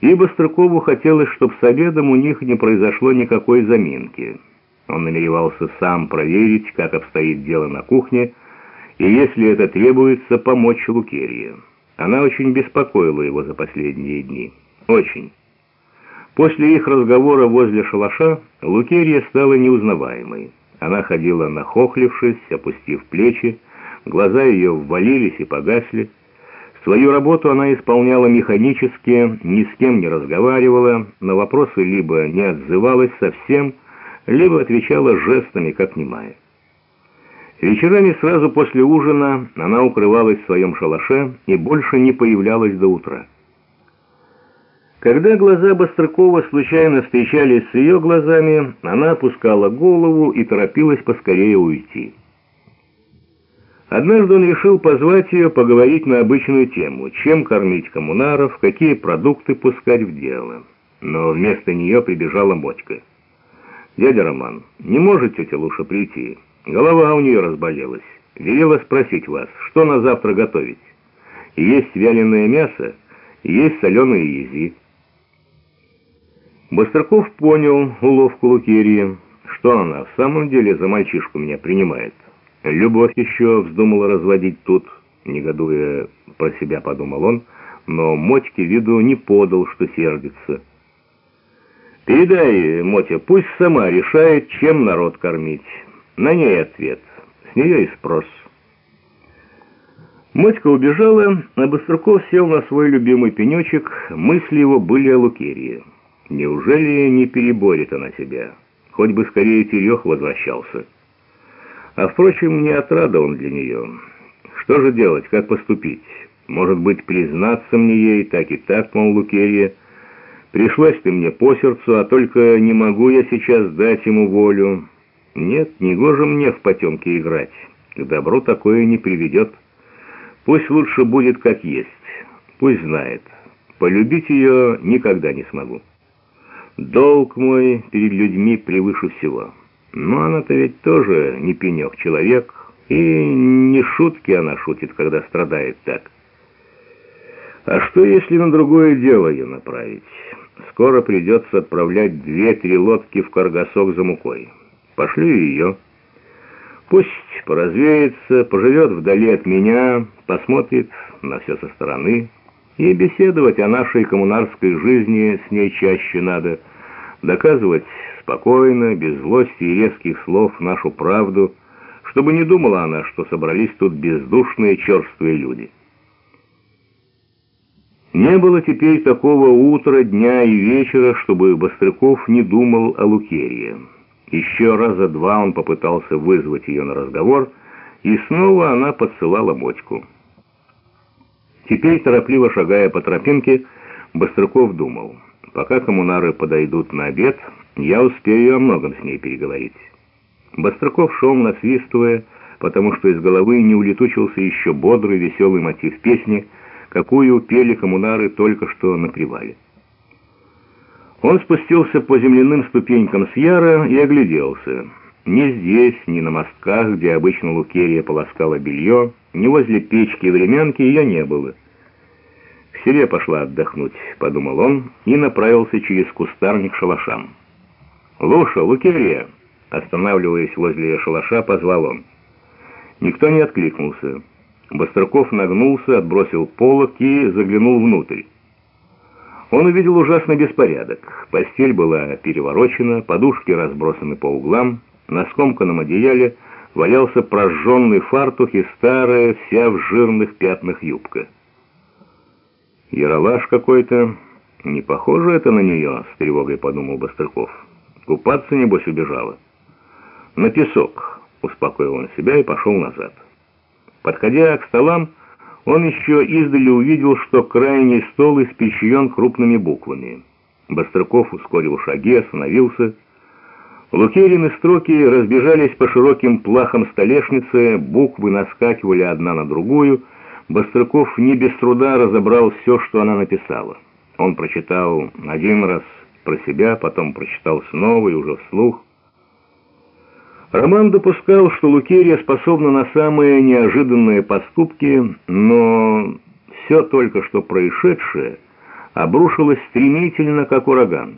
И Быстрыкову хотелось, чтобы с обедом у них не произошло никакой заминки. Он намеревался сам проверить, как обстоит дело на кухне, и, если это требуется, помочь Лукерье. Она очень беспокоила его за последние дни. Очень. После их разговора возле шалаша Лукерья стала неузнаваемой. Она ходила нахохлившись, опустив плечи, глаза ее ввалились и погасли. Свою работу она исполняла механически, ни с кем не разговаривала, на вопросы либо не отзывалась совсем, либо отвечала жестами, как немая. Вечерами сразу после ужина она укрывалась в своем шалаше и больше не появлялась до утра. Когда глаза Бострыкова случайно встречались с ее глазами, она опускала голову и торопилась поскорее уйти. Однажды он решил позвать ее поговорить на обычную тему, чем кормить коммунаров, какие продукты пускать в дело. Но вместо нее прибежала Мотька. «Дядя Роман, не может тетя Луша прийти? Голова у нее разболелась. Велела спросить вас, что на завтра готовить? Есть вяленое мясо, есть соленые ези». Быстраков понял уловку Лукерии, что она в самом деле за мальчишку меня принимает. Любовь еще вздумала разводить тут, негодуя про себя, подумал он, но Мотьке виду не подал, что сердится. «Передай, Мотя, пусть сама решает, чем народ кормить. На ней ответ, с нее и спрос». Мотька убежала, а Быструков сел на свой любимый пенечек, мысли его были о Лукерии. Неужели не переборет она себя? Хоть бы скорее Терех возвращался. А впрочем, не отрада он для нее. Что же делать, как поступить? Может быть, признаться мне ей, так и так, мол, Лукерья. Пришлось ты мне по сердцу, а только не могу я сейчас дать ему волю. Нет, не гоже мне в потемке играть. К добру такое не приведет. Пусть лучше будет как есть. Пусть знает. Полюбить ее никогда не смогу. Долг мой перед людьми превыше всего». Но она-то ведь тоже не пенек человек, и не шутки она шутит, когда страдает так. А что, если на другое дело ее направить? Скоро придется отправлять две-три лодки в Каргасок за мукой. Пошлю ее. Пусть поразвеется, поживет вдали от меня, посмотрит на все со стороны. И беседовать о нашей коммунарской жизни с ней чаще надо, доказывать спокойно, без злости и резких слов нашу правду, чтобы не думала она, что собрались тут бездушные черствые люди. Не было теперь такого утра, дня и вечера, чтобы Бострыков не думал о Лукерье. Еще раза два он попытался вызвать ее на разговор, и снова она подсылала Мотьку. Теперь, торопливо шагая по тропинке, Бострыков думал, пока коммунары подойдут на обед, я успею о многом с ней переговорить. Бастраков шел насвистывая, потому что из головы не улетучился еще бодрый веселый мотив песни, какую пели коммунары только что на привале. Он спустился по земляным ступенькам с Яра и огляделся. Ни здесь, ни на мостках, где обычно Лукерия полоскала белье, ни возле печки и времянки ее не было. «К себе пошла отдохнуть», — подумал он и направился через кустарник шалашам. «Луша, Лукерия!» Останавливаясь возле шалаша, позвал он. Никто не откликнулся. Бостраков нагнулся, отбросил полок и заглянул внутрь. Он увидел ужасный беспорядок. Постель была переворочена, подушки разбросаны по углам, на скомканном одеяле валялся прожженный фартух и старая, вся в жирных пятнах юбка. «Яралаш какой-то. Не похоже это на нее», — с тревогой подумал Бостраков. Купаться, небось, убежала. На песок, успокоил он себя и пошел назад. Подходя к столам, он еще издали увидел, что крайний стол испещрен крупными буквами. Бострыков ускорил шаги, остановился. Лукерины строки разбежались по широким плахам столешницы, буквы наскакивали одна на другую. Бострыков не без труда разобрал все, что она написала. Он прочитал один раз про себя, потом прочитал снова и уже вслух. Роман допускал, что Лукерия способна на самые неожиданные поступки, но все только что происшедшее обрушилась стремительно, как ураган.